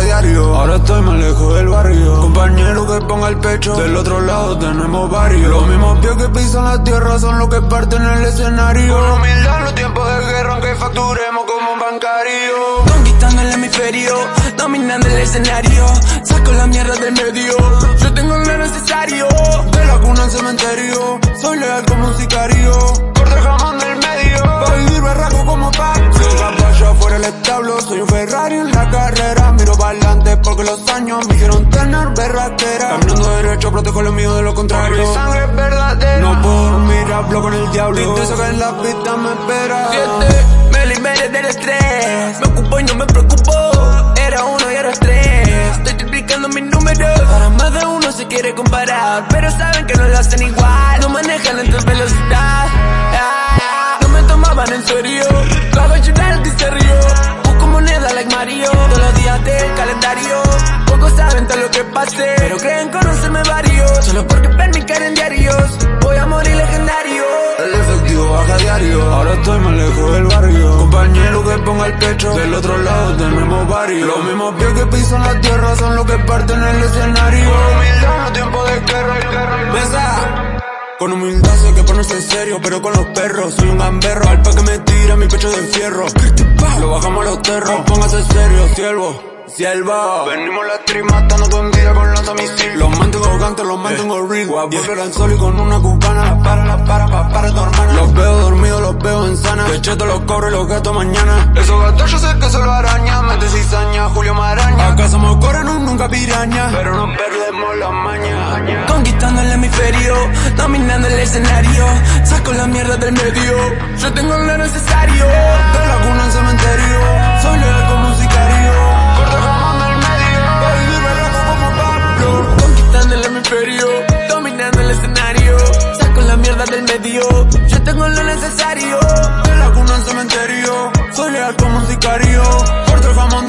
Ahora estoy más lejos del barrio. Compañero que ponga el pecho. Del otro lado tenemos varios. Los mismos pies que pisan la tierra son los que parten el escenario. Con humildad en los tiempos de guerra, aunque facturemos como un bancario. Conquistando el hemisferio, dominando el escenario. Saco la mierda del medio. Yo tengo lo necesario. De la cuna al cementerio. Soy leal como un sicario. Años me hicieron tener berraquera. Caminando derecho, protejo lo mío de lo contrario. Mi sangre es verdadera. No por mirar, hablo con el diablo. Y te que en la pista me espera. Siete, me liberé del estrés. Me ocupo y no me preocupo. Era uno y ahora es tres. Estoy triplicando mis números. Para más de uno se quiere comparar. Pero saben que no lo hacen igual. No manejan en tu velocidad. Ah, no me tomaban en serio. Lo hago llorar y se río. Busco moneda like Mario. Todos los días del calendario. Pocos saben todo lo que pasé. Pero creen conocerme varios. Solo porque ven mi cara en diarios. Voy a morir legendario. El efectivo baja diario. Ahora estoy más lejos del barrio. Compañero que ponga el pecho. Del otro lado tenemos varios. Los mismos pies que pisan la tierra son los que parten el escenario. Con humildad en los tiempos de guerra. Besa. Con humildad sé que ponerse serio, pero con los perros soy un gamberro. Al pa' que me tira mi pecho de fierro. Lo bajamos a los terros, póngase serio, siervo. Sierva. Venimos la tri matando en vida con lanzamisiles. Los mantengo gantes, los mantengo real. Voy a volver al sol y con una cubana. La para, la para, pa, para tu hermana. Los veo dormidos, los veo en sana. Que cheto los cobro y los gatos mañana. Esos gatos yo sé que solo araña. Mete cizaña, Julio Maraña. Acá somos corren, nunca piraña. Pero no perdemos la maña. Conquistando el hemisferio, dominando el escenario. Saco la mierda del medio. Yo tengo lo necesario. De la cuna imperio, dominando el escenario, saco la mierda del medio, yo tengo lo necesario, de la cuna en cementerio, soy leal como un sicario, por tu famón